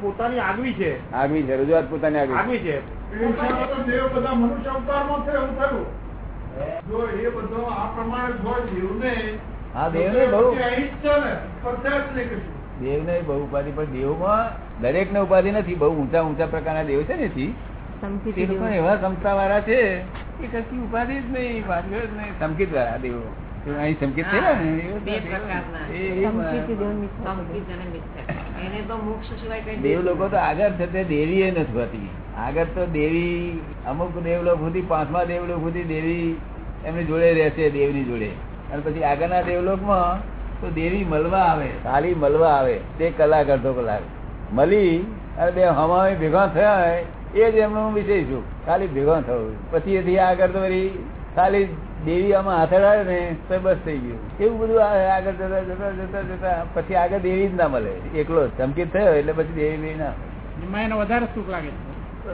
પોતાની આગવી છે. આગવી છે રજૂઆત પોતાની આગવી આગવી છે. બધા મનુષ્ય અવતારમાં છે એવું થયું. જો એ બધો આ પ્રમાણે જ દેવને હા, દેવને બહુ- પછી અહીં જ છે ને પરચાર જ નહીં કશું. દેવ ને બહુ ઉપાધિ પણ દેવમાં દરેક ને ઉપાધિ નથી. બહુ ઊંચા ઊંચા પ્રકારના દેવ છે ને તે લોકો એવા ક્ષમતા વાળા છે કે કશી ઉપાધિ જ નહીં પાછળ જ નહીં. સંકિત વાળા દેવો અહીં સંકિત છે. ને દેવ લોકો તો આગળ છે તે દેવી એ નથી હોતી આગળ તો દેવી અમુક દેવલોક સુધી પાંચમા દેવલોક સુધી દેવી એમની જોડે રહેશે દેવની જોડે. અને પછી આગળના દેવલોકમાં તો દેવી મળવા આવે ખાલી મળવા આવે તે કલાક અડધો કલાક. મળી અને બે હમાવી ભેગા થયા એ જ એમનો વિષય છું ખાલી ભેગા થવું. પછી એથી આગળ તો વળી ખાલી દેવી આમાં હાથે ને તો બસ થઈ ગયું. એવું બધું આગળ જતા જતા જતા જતા પછી આગળ દેવી જ ના મળે. એકલો જ ધમકીત થયો એટલે પછી દેવી દેવી ના એનો વધારે સુખ લાગે છે.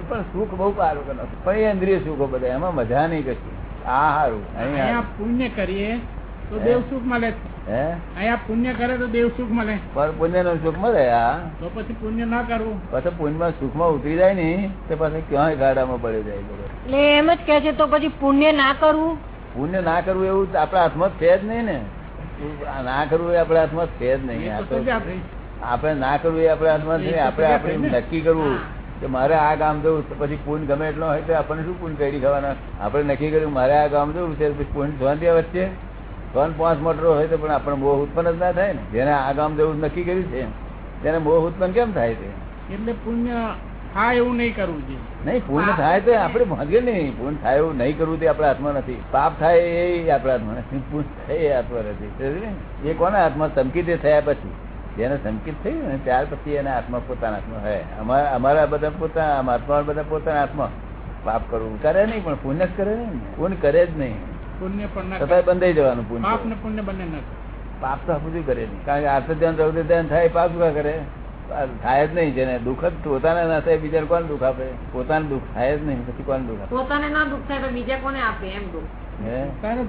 પણ સુખ બહુ સારું કરે પણ એ ઇન્દ્રિય સુખો બધા એમાં મજા નહીં કશું. આ સારું પુણ્ય કરીએ તો દેવ સુખ મળે હે? અહીંયા પુણ્ય કરે તો દેવ સુખ મળે. પણ પુણ્યનું સુખ મળે આ તો પછી પુણ્ય ના કરવું. પછી પુણ્યમાં સુખમાં ઉતરી જાય ને તો પછી ક્યાંય ગાડામાં પડી જાય એટલે એમ જ કે છે તો પછી પુણ્ય ના કરવું? પુણ્ય ના કરવું એવું આપણા હાથમાં છે જ નહીં ને. આ ના કરવું એ આપણા હાથમાં છે જ નહીં. આપણે ના કરવું એ આપણા હાથમાં છે. આપણે આપણે નક્કી કરવું કે મારે આ ગામ જવું પછી પૂન ગમે એટલો હોય તો આપણને શું પૂન કરી ખાવાના આપણે નક્કી કર્યું મારે આ ગામ જવું છે પછી પૂન જોવા વચ્ચે ત્રણ પાંચ મોટરો હોય તો પણ આપણે મોહ ઉત્પન્ન જ ના થાય ને. જેને આ ગામ જવું નક્કી કર્યું છે તેને મોહ ઉત્પન્ન કેમ થાય છે? એટલે પુણ્ય થાય એવું નહીં કરવું જોઈએ. નહીં પૂર્ણ થાય તો આપણે ભાગે નહીં. પૂર્ણ થાય એવું નહીં કરવું તે આપણા હાથમાં નથી. પાપ થાય એ આપણા હાથમાં નથી. પૂર્ણ થાય એ હાથમાં નથી. એ કોના હાથમાં? સંકિત થયા પછી. જેને સંકિત થયું ને ત્યાર પછી એના હાથમાં પોતાના હાથમાં હોય અમારા અમારા બધા પોતાના મહાત્મા બધા પોતાના હાથમાં. પાપ કરવું કરે નહીં પણ પુણ્ય જ કરે નહીં. પુણ્ય કરે જ નહીં. પુણ્ય પણ છતાંય બંધાઈ જવાનું પુણ્ય. પાપ ને પુણ્ય બંને ના પાપ તો બધું કરે નહીં કારણ કે આર્થ ધ્યાન રૌદ્ર ધ્યાન થાય પાપ શું કરે? થાય જ નહીં જેને દુઃખ જ પોતાને ના થાય બીજાને કોણ દુઃખ આપે? પોતાને દુઃખ થાય જ નહીં પછી કોણ દુઃખ આપે? પોતાને ના દુઃખ થાય તો બીજા કોને આપે એમ દુઃખ હે?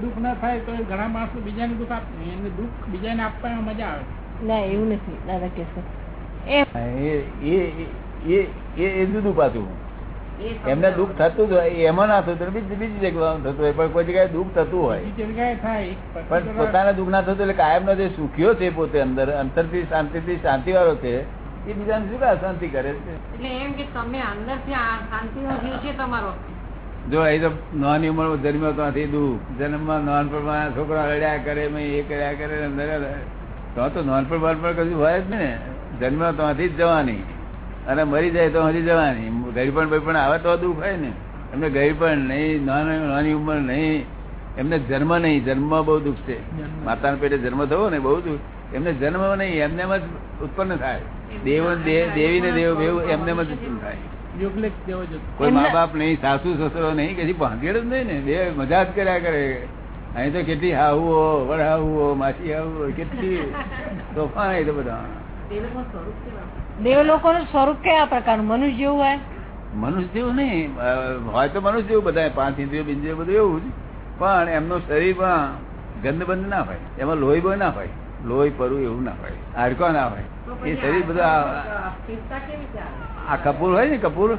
દુઃખ ના થાય તો ઘણા માણસો બીજાને દુઃખ આપે. એને દુઃખ બીજાને આપવામાં મજા આવે. ના એવું નથી. દાદા કે એ એ એ એ જુદું પાછું. એમને દુઃખ થતું જ હોય એમાં ના થતું બીજી બીજી જગ્યાએ થતું હોય પણ કોઈ જગ્યાએ દુઃખ થતું હોય. પણ પોતાને દુઃખ ના થતું એટલે કાયમનો જે સુખ્યો છે પોતે અંદર અંતરથી શાંતિથી શાંતિ વાળો છે એ બીજાને શું અશાંતિ કરે છે? એટલે એમ કે તમે અંદરથી શાંતિ નો જીવ છે તમારો. જો અહીં તો નાની ઉંમર જન્મ્યો ત્યાંથી દુઃખ. જન્મમાં નાનપણમાં છોકરા રડ્યા કરે મેં એ કર્યા કરે અંદર તો તો નાનપણ બાળપણ કશું હોય જ ને. જન્મ ત્યાંથી જ જવાની. અને મરી જાય તો હજી જવાની. ગરીબણ પણ આવે તો દુઃખ હોય ને. એમને ગરીબણ નહીં નાની નાની ઉંમર નહીં. એમને જન્મ નહીં જન્મ બહુ દુઃખ છે. માતાના પેટે જન્મ થયો ને બહુ દુઃખ. એમને જન્મ નહીં એમને જ ઉત્પન્ન થાય. દેવ દેવી ને દેવ દેવ એમને જ ઉત્પન્ન થાય. યોગલેખ દેવો જતો કોઈ મા બાપ નહીં સાસુ સસરો નહીં કે ભાંગેડ જ નહીં ને. બે મજા જ કર્યા કરે. અહીં તો કેટલી હાહુઓ વડાહુઓ માસી હાહુઓ કેટલી તોફાન અહીં તો બધા લોકો સ્વરૂપ કયા પ્રકારનું? મનુષ્ય જેવું હોય? મનુષ્ય જેવું નહીં. હોય તો મનુષ્ય જેવું બધા પાંચ ઇન્દ્રિયો બિંદ્રિયો બધું એવું જ. પણ એમનું શરીરમાં ગંધ બંધ ના હોય. એમાં લોહી બહુ ના હોય. લોહી પરું એવું ના હોય. હાડકો ના હોય. એ શરીર બધું આ કપૂર હોય ને કપૂર?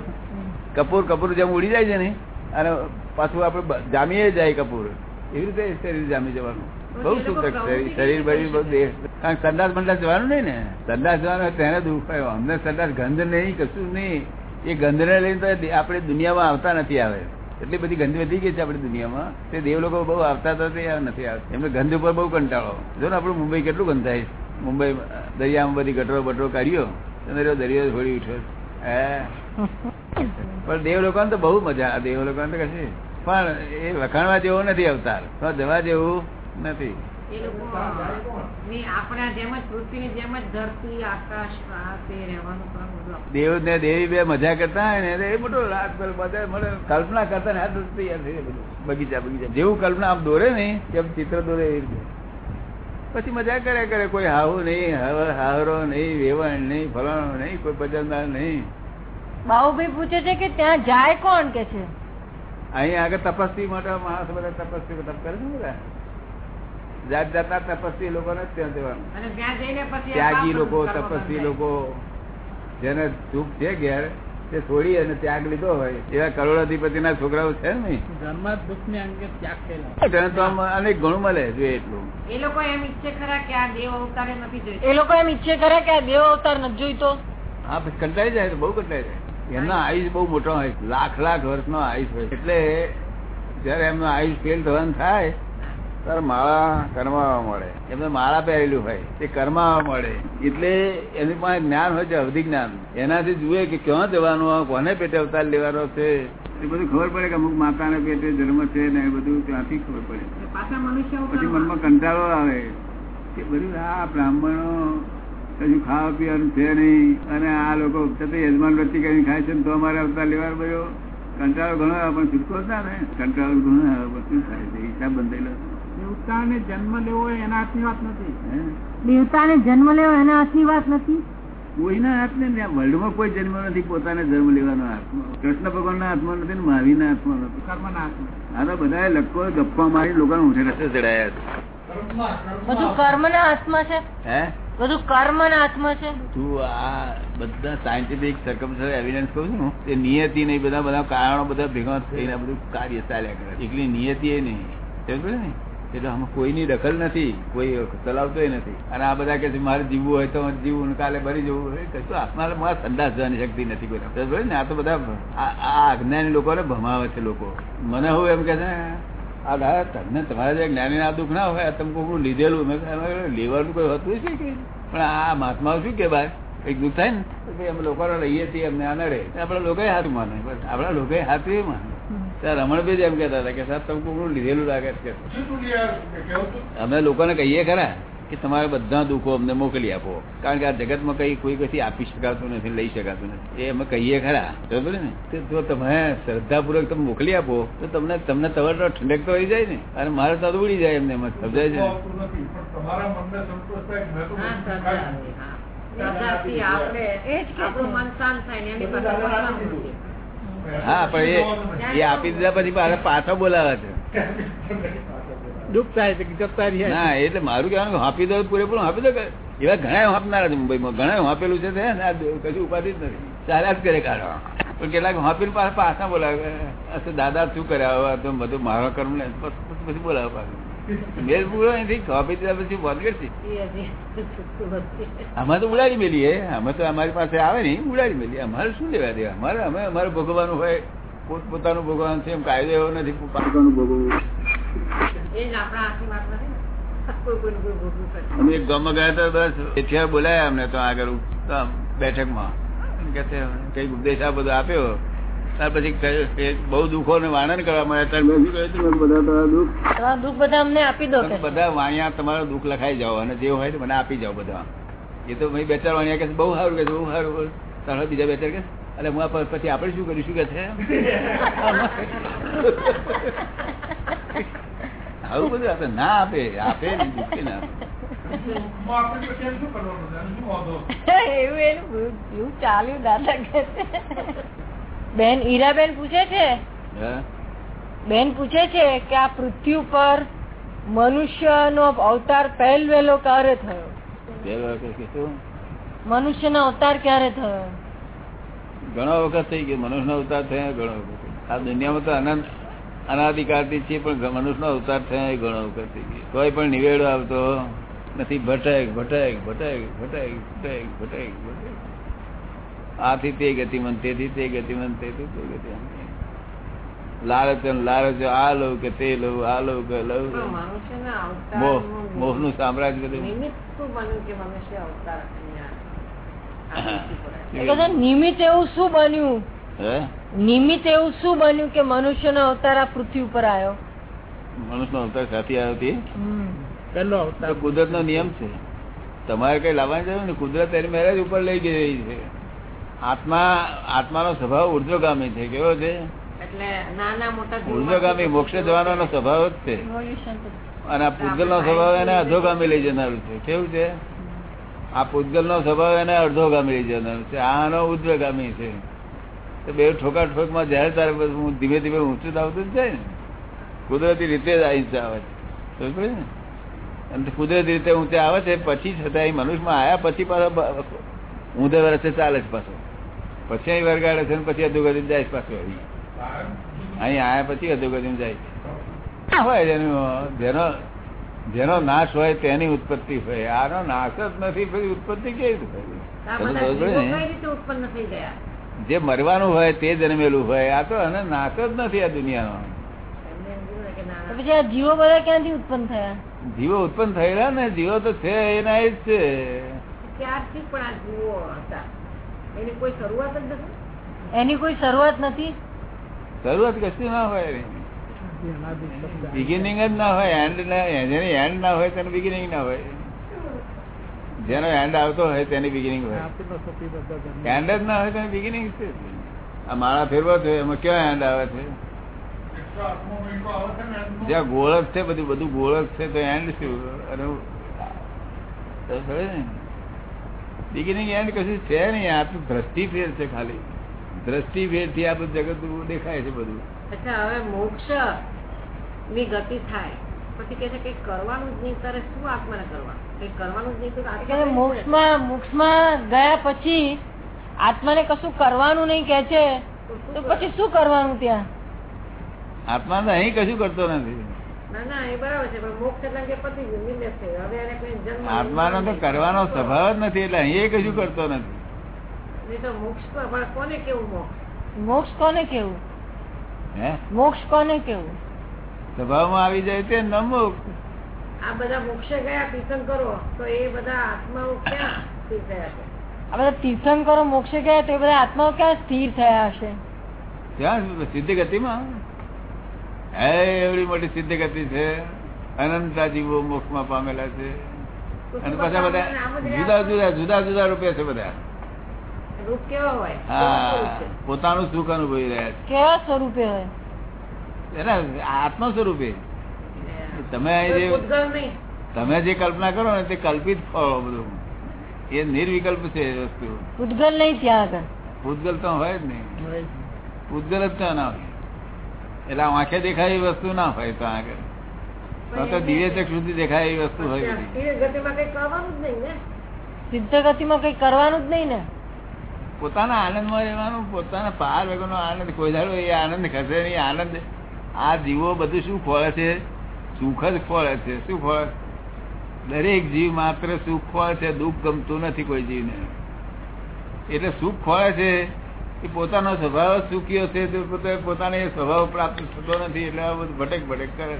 કપૂર કપૂર જેમ ઉડી જાય છે ને અને પાછું આપણે જામીએ જાય કપૂર. એવી રીતે શરીર જામી જવાનું. બહુ તો સુખ શરીર શરીર બહુ દેહ કારણ કે સંડાસ જવાનું નહીં ને. સંડાસ જવાનું તેને દુઃખ અમને સંડાસ ગંધ નહીં, કશું નહીં. એ ગંધને લઈને તો આપણે દુનિયામાં આવતા નથી આવે. એટલી બધી ગંધ વધી ગઈ છે આપણી દુનિયામાં. તે દેવ લોકો બહુ આવતા હતા તે નથી આવતા. એમને ગંધ ઉપર બહુ કંટાળો. જો ને આપણું મુંબઈ કેટલું ગંધાય. મુંબઈ, દરિયામાં બધી ગટરો બટરો કાઢ્યો. તમે દરિયો છોડી ઉઠ્યો. હે? પણ દેવ લોકોને તો બહુ મજા દેવ લોકોને તો કશી. પણ એ વખાણવા જેવો નથી અવતાર. જવા જેવું નથી. એ લોકો આપણા જેમ જ પૃથ્વીની જેમ જ ધરતી આકાશ રહેવાનું પણ બધું આપણે- દેવ ને દેવી બે મજા કરતા હોય ને એ મોટો રાત બધા કલ્પના કરતા ને આ તૈયાર થઈ બધું. બગીચા બગીચા. જેવું કલ્પના આમ દોરે ને તેમ ચિત્ર દોરે એવી રીતે. પછી મજા કર્યા કરે. કોઈ હાવું નહીં હાવ- હાવરો નહીં વેવણ નહીં ફલાણો નહીં કોઈ ભજનદાર નહીં. બાહુભાઈ પૂછે છે કે ત્યાં જાય કોણ કે છે? અહીં આગળ તપસ્વી માટે માણસ બધા તપસ્વી તપ કરે છે બધા? જાત જાતના તપસ્વી લોકો ને ત્યાં જવાનું. અને ત્યાં જઈને પછી આ ત્યાગી લોકો તપસ્વી લોકો જેને સુખ છે ઘેર તે છોડી અને ત્યાગ લીધો હોય. એવા કરોડાધિપતિના છોકરાઓ છે ને? જન્મ દુઃખ ને અંગે ત્યાગ તો અનેક ઘણું મળે જો એટલું. એ લોકો એમ ઈચ્છે ખરા કે આ દેવ અવતારે નથી જોઈતો. એ લોકો એમ ઈચ્છે ખરા કે આ દેવ અવતાર નથી જોઈતો. હા પછી કંટાળી જાય તો બહુ કંટાળી જાય એમનો આયુષ બહુ મોટો હોય લાખ લાખ વર્ષનો આયુષ હોય. એટલે જયારે એમનો આયુષ ફેલ થવાનું થાય ત્યારે માળા કરમાવા મળે. એમને માળા પહેરેલું હોય. તે કરમાવા મળે. એટલે એની પાસે જ્ઞાન હોય છે અવધિ જ્ઞાન એનાથી જુએ કે ક્યાં જવાનું કોને પેટે અવતાર લેવાનો છે? એ બધું ખબર પડે કે અમુક માતાને પેટે જન્મ છે ને એ બધું ત્યાંથી ખબર પડે. પાછા મનુષ્ય પછી મનમાં કંટાળો આવે કે બધું આ બ્રાહ્મણો હજુ ખાવા પીવાનું છે નહીં અને આ લોકો છતાં યજમાન વૃત્તિ કરીને ખાય છે ને તો અમારે અવતાર લેવાનો બધો કંટાળો ઘણો આવે પણ છૂટકો જ ના ને કંટાળો ઘણો આવે બધું થાય? છે હિસાબ બંધેલો દેવતાને જન્મ લેવો એના હાથની વાત નથી. દેવતાને જન્મ લેવો એના હાથની વાત નથી? કોઈના હાથને વર્લ્ડમાં કોઈ જન્મ નથી પોતાને જન્મ લેવાનો હાથમાં. કૃષ્ણ ભગવાનના હાથમાં નથી ને મહાવીરના હાથમાં નથી. કર્મના હાથમાં. આ તો બધા લખો ગપ્પા મારી લોકો રસ્તે ચડાયા બધું કર્મના હાથમાં છે? છે હે? બધું કર્મના હાથમાં છે? તું આ બધા સાયન્ટિફિક સર્કમસ્ટન્સ એવિડન્સ કહું છું તે નિયતિ નહીં બધા બધા કારણો બધા ભેગા થઈને બધું કાર્ય ચાલ્યા કરે એકલી નિયતિ એ નહીં. સમજ ને? એટલે આમાં કોઈની દખલ નથી, કોઈ ચલાવતોય નથી. અને આ બધા કે મારે જીવવું હોય તો જીવવું કાલે ભરી જવું હોય, કશું આત્મા મારા સંદાસ જવાની શક્તિ નથી કોઈ. ને, આ તો બધા આ આ અજ્ઞાની લોકોને ભમાવે છે લોકો. મને હું એમ કે છે, આ તમને તમારા જે જ્ઞાની આ દુઃખ ના હોય તમે કોઈ લીધેલું. લેવાનું કોઈ હોતું છે કે? પણ આ મહાત્માઓ શું કે ભાઈ એક દુઃખ થાય ને? અમે લોકો લઈએ છીએ, અમને આ નડે. આપણા લોકોએ હાથ માને આપણા લોકોએ હાથ એ માને ત્યાં રમણભાઈ એમ કહેતા હતા કે સાહેબ તમે કોકડું લીધેલું લાગે છે કે કે? અમે લોકોને કહીએ ખરા કે તમારે બધા દુઃખો અમને મોકલી આપો. કારણ કે આ જગતમાં કઈ કોઈ કશી આપી શકાતું નથી લઈ શકાતું નથી. એ અમે કહીએ ખરા. બરોબર ને? તો જો તમે શ્રદ્ધાપૂર્વક તમે મોકલી આપો તો તમને તમને તવર ઠંડક તો આવી જાય ને. અને મારે તો ઉડી જાય એમને એમ સમજાય છે તમારા મનને સંતોષ થાય કે આપણે કે આપણું મન શાંત થાય હા પણ એ આપી દીધા પછી પાછા બોલાવે છે. દુઃખ થાય છે જપતા રહ્યા ના એટલે મારું કહેવાનું આપી દો પૂરેપૂરું આપી દો કે એવા ઘણા હાંપનારા છે મુંબઈમાં. ઘણા હાંપેલું છે કશું ઉપાધિ જ નથી. ચાલ્યા જ કરે કાઢવા. પણ કેટલાક હાંપીને પાછા પાછા બોલાવે. દાદા શું કર્યા તો બધું મારા કર્મ ને પછી બોલાવે પાછું. મેલ પૂરો નથી હાંપી દીધા પછી બંધ કરશે. અમે તો ઉડાડી મેલીએ અમે તો અમારી પાસે આવે ને ઉડાડી મેલીએ અમારે શું લેવા દે અમારે અમે અમારે ભોગવવાનું હોય પોત પોતાનું ભોગવવાનું છે એમ કાયદો એવો નથી. પાછળનું ભોગવવું. અમે એક ગામમાં ગયા હતા બસ એઠિયા બોલાયા અમને તો આગળ બેઠકમાં. કે કઈ ઉપદેશ આ બધો આપ્યો? ત્યાર પછી બહુ દુઃખો ને વર્ણન કરવા મળ્યા ત્યારે મેં શું કહ્યું બધા તમારા દુઃખ. તમારું દુઃખ બધા અમને આપી દો બધા વાણિયા તમારો દુઃખ લખાઈ જાઓ અને જે હોય તે મને આપી જાઓ બધા. એ તો મેં બે ચાર વાણિયા કે બહુ સારું કે બહુ સારું. તારા બીજા બે ચાર કે અરે હું આ પછી આપણે શું કરીશું કે છે? આવું બધું આપે ના આપે આપે નહીં દુઃખી ના? એવું એનું એવું ચાલ્યું દાદા કે બેન ઈરાબેન પૂછે છે? બેન પૂછે છે કે આ પૃથ્વી ઉપર મનુષ્યનો અવતાર પહેલ વહેલો ક્યારે થયો? મનુષ્ય મનુષ્યનો અવતાર ક્યારે થયો? ઘણો વખત થઈ ગયો. મનુષ્યનો અવતાર થયા ઘણો વખત આ દુનિયામાં તો અનંત અનાધિકારથી છે પણ મનુષ્ય નો અવતાર થયા એ ઘણો વખત થઈ ગયો. કોઈ પણ નિવેડો આવતો નથી. ભટક ભટક ભટક ભટક ભટક ભટક ભટક. આથી તે ગતિમંત તેથી તે ગતિમંત તેથી તે ગતિમંત લાલચન લાલચ આ લઉં કે તે લઉં આ લઉં કે લઉં. મોહનું સામ્રાજ્ય બધું. નિમિત્ત મનુષ્ય એવું શું બન્યું? હે? નિમિત્ત એવું શું બન્યું કે મનુષ્યનો અવતાર આ પૃથ્વી ઉપર આવ્યો? મનુષ્યનો અવતાર સાથી આવ્યો હતી પહેલો અવતાર? કુદરત નો નિયમ છે. તમારે કઈ લાવવાની જરૂર ને કુદરત એની મેરેજ ઉપર લઈ ગઈ રહી છે. આત્મા આત્માનો સ્વભાવ ઉર્ધ્વગામી છે. કેવો છે? એટલે નાના ઉર્ધ્વગામી મોક્ષ જવાનો સ્વભાવ જ છે. અને આ પૂતગલ નો સ્વભાવ એને અધોગામી લઈ જનારું છે. કેવું છે? આ પૂતગલ નો સ્વભાવ એને અડધોગામી લઈ જનારું છે. આનો ઉર્ધ્વગામી છે. તો બે ઠોકા ઠોકમાં જયારે તારે હું ધીમે ધીમે ઊંચું જ આવતું જાય ને. કુદરતી રીતે જ અહીં આવે છે. સમજ પડી ને અને કુદરતી રીતે ઊંચે આવે છે. પછી છતાં એ મનુષ્યમાં આવ્યા પછી પાછો ઊંધે વર્ષે ચાલે છે પાછો. પછી અહીં વરગાડે છે પછી અધોગતિ જાય છે પાછું અહીં. અહીં આયા પછી અધોગતિ જાય છે. હોય જેનું જેનો જેનો નાશ હોય તેની ઉત્પત્તિ હોય. આનો નાશ જ નથી પછી ઉત્પત્તિ કેવી રીતે ઉત્પન્ન થઈ ગયા? જે મરવાનું હોય તે જન્મેલું હોય. આ તો અને નાશ જ નથી આ દુનિયાનો. જીવો બધા ક્યાંથી ઉત્પન્ન થયા? જીવો ઉત્પન્ન થયેલા ને જીવો તો છે એના એ જ છે. ત્યારથી પણ આ જીવો હતા. એની કોઈ શરૂઆત જ નથી? એની કોઈ શરૂઆત નથી? શરૂઆત કશું ના હોય બિગિનિંગ જ ના હોય એન્ડ જેની એન્ડ ના હોય તેનું બિગિનિંગ ના હોય. જેનો એન્ડ આવતો હોય તેની બિગિનિંગ હોય. એન્ડ જ ના હોય તેની બિગિનિંગ છે. આ માળા ફેરવો છે એમાં કયો એન્ડ આવે છે? જ્યાં ગોળક છે બધું બધું ગોળક છે તો એન્ડ શું? અને બિગિનિંગ એન્ડ કશું છે નહીં. આ તો દ્રષ્ટિ ફેર છે ખાલી. દ્રષ્ટિ ફેરથી આ બધું જગત દેખાય છે બધું. અચ્છા હવે મોક્ષની ગતિ થાય. પછી કે છે કે કરવાનું જ નહીં તારે શું આત્માને કરવા કઈ કરવાનું જ નહીં તો આત્મા કે મોક્ષમાં મોક્ષમાં ગયા પછી આત્માને કશું કરવાનું નહીં કે છે? તો પછી શું કરવાનું ત્યાં? આત્મા તો અહીં કશું કરતો નથી. ના ના એ બરાબર છે પણ મોક્ષ એટલે કે પતિ ગયું નિર્દેશ થયો હવે એને કઈ જન્મ આત્માનો તો કરવાનો સ્વભાવ જ નથી એટલે અહીં કશું કરતો નથી. મોક્ષ કોને કેવું મોક્ષ? મોક્ષ કોને કેવું? હે? મોક્ષ કોને કેવું? સ્વભાવમાં આવી જાય તે ન મોક્ષ. આ બધા મોક્ષે ગયા તીર્થંકરો. તો એ બધા આત્માઓ ક્યાં સ્થિર થયા છે? આ બધા તીર્થંકરો મોક્ષે ગયા તો એ બધા આત્માઓ ક્યાં સ્થિર થયા હશે? ત્યાં સિદ્ધ ગતિમાં હે એવડી મોટી સિદ્ધ ગતિ છે. અનંતા જીવો મોક્ષમાં પામેલા છે. અને પાછા બધા? જુદા જુદા જુદા જુદા રૂપે છે બધા. પોતાનું સુખ અનુભવી રહ્યા કેવા સ્વરૂપે હોય? એના આત્મ સ્વરૂપે. તમે જે તમે જે કલ્પના કરો ને તે કલ્પિત ફળો બધું. એ નિર્વિકલ્પ છે વસ્તુ. ભૂતગલ નહીં ત્યાં આગળ. પૂતગલ તો હોય જ નહીં. પૂતગલ જ ત્યાં ના હોય. એટલે આંખે દેખાય એવી વસ્તુ ના હોય તો આગળ તો તો દિવ્ય ચક્ષ સુધી દેખાય એવી વસ્તુ હોય બધી. સ્થિર ગતિમાં કઈ કરવાનું જ નહીં ને? સિદ્ધ ગતિમાં કઈ કરવાનું જ નહીં ને? પોતાના આનંદમાં રહેવાનું પોતાના પાર વગરનો આનંદ કોઈ દાડો એ આનંદ ખસે નહીં આનંદ. આ જીવો બધું શું ખોળે છે? સુખ જ ખોળે છે. શું ખોળે દરેક જીવ માત્ર સુખ ખોળે છે દુઃખ ગમતું નથી કોઈ જીવને. એટલે સુખ ખોળે છે એ પોતાનો સ્વભાવ સુખીઓ છે તો પોતે પોતાને સ્વભાવ પ્રાપ્ત થતો નથી, એટલે આ બધું ભટેક ભટેક કરે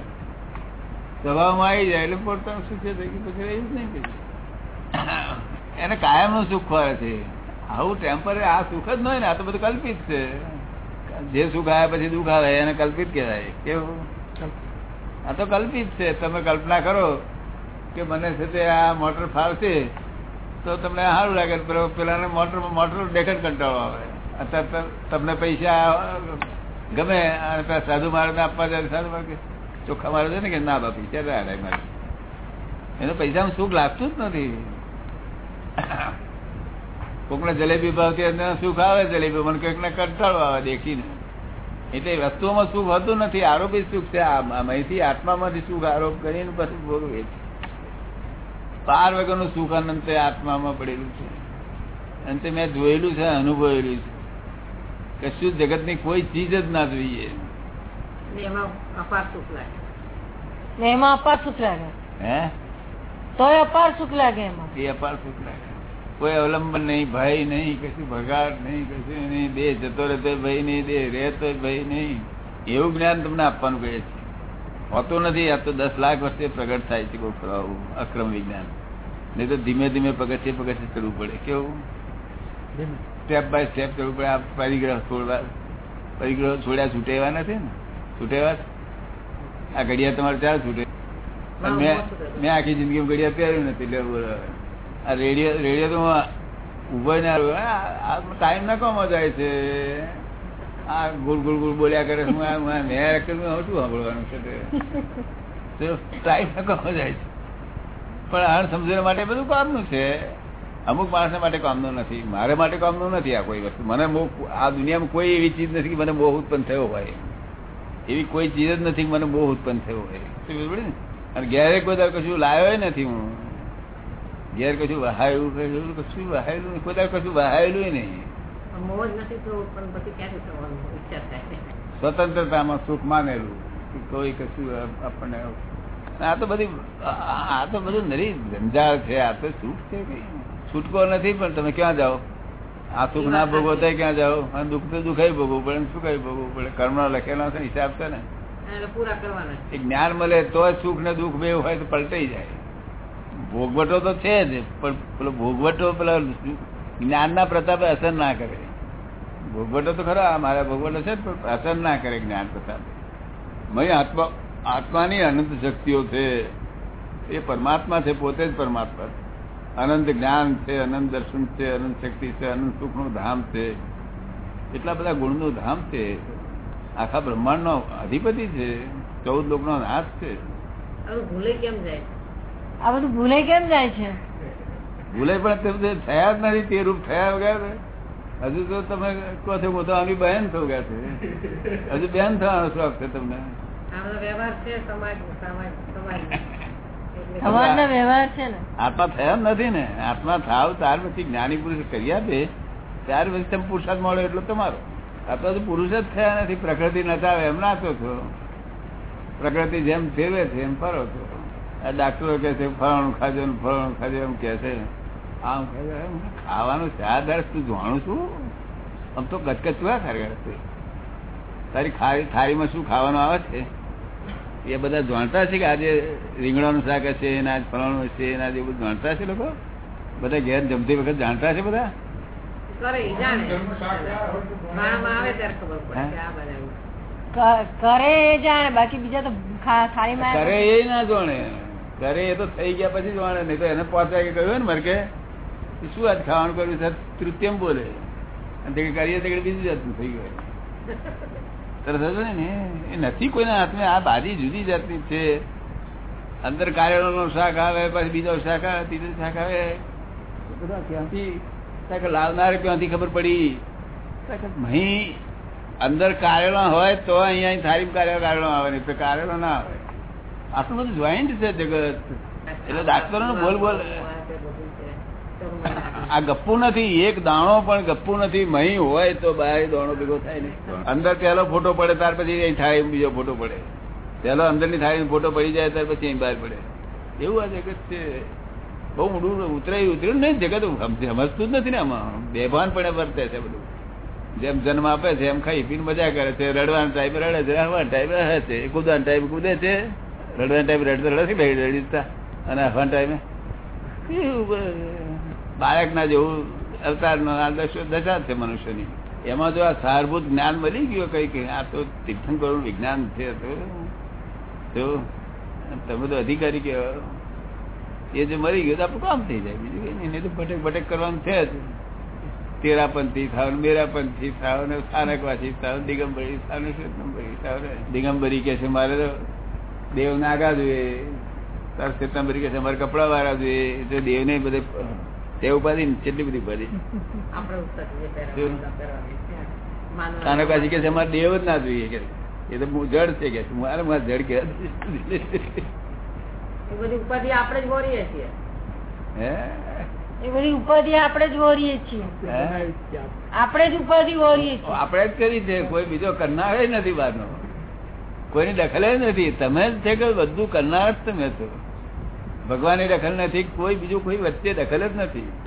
સ્વભાવમાં આવી જાય એટલે પોતાનું સુખ થઈ ગયું પછી એવું જ નહીં. એને કાયમનું સુખ હોય છે. આવું ટેમ્પરરી આ સુખ જ ન હોય ને, આ તો બધું કલ્પિત છે. જે સુખ આવે પછી દુઃખ આવે એને કલ્પિત કહેવાય. કેવું? આ તો કલ્પિત છે. તમે કલ્પના કરો કે મને છે તે આ મોટર ફાવશે તો તમને સારું લાગે. પેલો- પેલાને મોટર મોટર દેખડ કંટાળો આવે. તમને પૈસા ગમે અને સાધુ મહારાજને આપવા જાય સાધુ કે, ચોખ્ખા મારે છે ને કે ના બાપી ચાલે હાડાય મારે એને પૈસામાં સુખ લાગતું જ નથી. કોકને જલેબી ભાવતી એને સુખ આવે જલેબી મને કોઈકને કંટાળો આવે દેખીને. એટલે વસ્તુઓમાં સુખ હોતું નથી આરોપી સુખ છે. અહીંથી આત્મામાંથી સુખ આરોપ કરીને પછી ભોગવે છે પાર વગરનું સુખ અનંત એ આત્મામાં પડેલું છે. અંતે મેં જોયેલું છે અનુભવેલું છે. કશું જગતની કોઈ ચીજ જ ના જોઈએ. એમાં અપાર સુખ લાગે. એમાં અપાર સુખ લાગે. હે? તોય અપાર સુખ લાગે એમાં. એ અપાર સુખ લાગે. કોઈ અવલંબન નહીં ભય નહીં કશું ભગાડ નહીં કશું નહીં દેહ જતો રહેતો ભય નહીં દેહ રહેતો ભય નહીં. એવું જ્ઞાન તમને આપવાનું કહે છે. હોતું નથી આ તો દસ લાખ વર્ષે પ્રગટ થાય છે કોઈ અક્રમ વિજ્ઞાન. નહીં તો ધીમે ધીમે પગથિયે પગથિયે કરવું પડે. કેવું? સ્ટેપ બાય સ્ટેપ કરવું પડે આ પરિગ્રહ છોડવા પરિગ્રહ છોડ્યા છૂટેવા નથી ને? છૂટે એવા આ ઘડિયા તમારે ચાર છૂટે. મેં મેં આખી જિંદગી ઘડિયા પહેર્યું નથી એટલે આ રેડિયો રેડિયો તો ઊભો ના ટાઈમ ના કોમ જાય છે. આ ગુલ ગુલ ગુલ બોલ્યા કરે. હું મેં એકલ હું શું સાંભળવાનું છે તો? ટાઈમ ના કોમ જાય છે. પણ આ સમજવા માટે બધું કામનું છે. અમુક માણસને માટે કામનું નથી મારે માટે કામનું નથી આ કોઈ વસ્તુ. મને આ દુનિયામાં કોઈ એવી ચીજ નથી કે મને મોહ ઉત્પન્ન થયો હોય. એવી કોઈ ચીજ જ નથી મને મોહ ઉત્પન્ન થયો હોય? અને ઘેરે કોઈ દાડો કશું લાવ્યો નથી હું. ઘેર કશું વહાયેલું કશું કશું વહાયેલું. કોઈ દાડો કશું વહાયેલું નહીં. સ્વતંત્રતામાં સુખ માનેલું કોઈ કશું આપણને આ તો બધી આ આ તો બધું નરી જંજાળ છે. આ તો સુખ છે કઈ. છૂટકો નથી પણ તમે ક્યાં જાઓ? આ સુખ ના ભોગવો તો ક્યાં જાઓ? અને દુઃખ તો દુખાઈ ભોગવું પડે શું કઈ ભોગવું પડે? કર્મ લખેલા છે હિસાબ છે ને? એ જ્ઞાન મળે તો સુખ ને દુઃખ બે હોય તો પલટાઈ જાય. ભોગવટો તો છે જ પણ પેલો ભોગવટો પેલા જ્ઞાનના પ્રતાપે અસર ના કરે. ભોગવટો તો ખરા મારા ભોગવટો છે પણ અસર ના કરે જ્ઞાન પ્રતાપે. મય આત્મા આત્માની અનંત શક્તિઓ છે. એ પરમાત્મા છે પોતે જ પરમાત્મા છે. અનંત જ્ઞાન છે અનંત દર્શન છે અનંત શક્તિ છે અનંત સુખનું ધામ છે. એટલા બધા ગુણનું ધામ છે. આખા બ્રહ્માંડનો અધિપતિ છે. ચૌદ લોકનો નાશ છે. ભૂલે કેમ જાય? આ બધું ભૂલે કેમ જાય છે? ભૂલે પણ તે થયા જ નથી તે રૂપ થયા વગર. હજુ તો તમે કહો છો હું તો આની બહેન થયું ગયા છે. હજુ બેન થવાનો શોખ છે તમને. વ્યવહાર છે સમાજ સમાજ સમાજ. એટલે વ્યવહાર છે ને. આત્મા થયા નથી ને. આત્મા થાવ ત્યાર પછી જ્ઞાની પુરુષ કરી આપે ત્યાર પછી તમે પુરુષાર્થ મળે એટલો તમારો. આત્મા તો પુરુષ જ થયા નથી પ્રકૃતિ નચાવે એમ નાચો છો પ્રકૃતિ જેમ ફેરવે છે એમ ફરો છો. આ ડાક્ટરો કે છે ફળાણું ખાજો ને ફળાણું ખાજો એમ કે છે. આમ ખાવાનું ચાર દસ તું જાણું છું? આમ તો કચકચવા છે. તારી ખારી થાળીમાં શું ખાવાનું આવે છે? એ બધા જાણતા છે કે આજે રીંગણાનું શાક હશે એના આજ ફલાણું હશે એના જે બધું જાણતા છે લોકો? બધા ઘેર જમતી વખત જાણતા છે બધા? કરે જાણે. એ બાકી બીજા તો થાળીમાં કરે એ ના જાણે. કરે એ તો થઈ ગયા પછી જાણે નહીં તો એને પહોંચાય કે કહ્યું ને મારે કે શું આજ ખાવાનું કર્યું સર તૃતીયમ બોલે. અને તે કરીએ તે બીજી જાતનું થઈ ગયું તરત ને. એ નથી કોઈના હાથમાં. આ બાજી જુદી જાતની છે. અંદર કારેલાનો શાક આવે, પછી બીજો શાક આવે, ત્રીજો શાક આવે. બધા ક્યાંથી? લાવનારે ક્યાંથી ખબર પડી? મહી, અંદર કાર્યાલય હોય તો અહીંયા થારી કારેલો કાર્યાલય આવે ને તો કાર્યાલય ના આવે. આટલું બધું જોઈન્ટ છે જગત. એટલે ડાક્ટરો બોલ બોલ. આ ગપ્પુ નથી એક દાણો પણ ગપ્પુ નથી મહી હોય તો બહાર દાણો ભેગો થાય ને અંદર પહેલો ફોટો પડે ત્યાર પછી અહીં થાય બીજો ફોટો પડે. પહેલો અંદરની થાળી ફોટો પડી જાય ત્યાર પછી અહીં બહાર પડે. એવું આ જગત છે. બહુ ઊંડું ઉતરાયું ઉતર્યું નહીં જગત સમજ- સમજતું જ નથી ને આમાં. બેભાન પણ વર્તે છે બધું. જેમ જન્મ આપે છે એમ ખાઈ પીને મજા કરે છે. રડવાના ટાઈમ રડે છે રડવાના ટાઈમ રહે છે. કૂદવાના ટાઈમ કૂદે છે. રડવાના ટાઈમ રડતા રડે છે બે રડીતા. અને હવાના ટાઈમે બાળકના જેવું અવતારનો આ દશો છે મનુષ્યની. એમાં જો આ સારભૂત જ્ઞાન મળી ગયું કઈ કઈ આ તો તીર્થંકરોનું વિજ્ઞાન છે તો તો તમે તો અધિકારી કહેવાય. એ જે મરી ગયો તો આપણું કામ થઈ જાય. બીજું નહીં. તો ભટેક ભટક કરવાનું છે જ. તેરાપંથી થાવ મેરાપંથી થાવ ને સ્થાનકવાસી થાવ દિગંબરી શ્વેતંબરી થાવ દિગંબરી કે છે મારે તો દેવ નાગા જોઈએ. તાર શ્વેતંબરી કે છે મારે કપડા વાળા જોઈએ. જો દેવને બધે તે ઉપાધિ કેટલી બધી ઉપાધિ. માનવાનું. સ્થાનકવાસી કે અમારે દેવ જ ના જોઈએ. કે એ તો જડ છે. કે મારે મારે જડ કે બધી ઉપાધિ આપણે જ છીએ. હે? એ બધી ઉપાધિ આપણે જ વોરીએ છીએ. આપણે જ ઉપાધિ વોરીએ છીએ. આપણે જ કરી છે. કોઈ બીજો કરનાર જ નથી બહારનો. કોઈની દખલ જ નથી. તમે જ છે કે બધું કરનાર જ તમે છો. ભગવાનની દખલ નથી કોઈ બીજું કોઈ વચ્ચે દખલ જ નથી.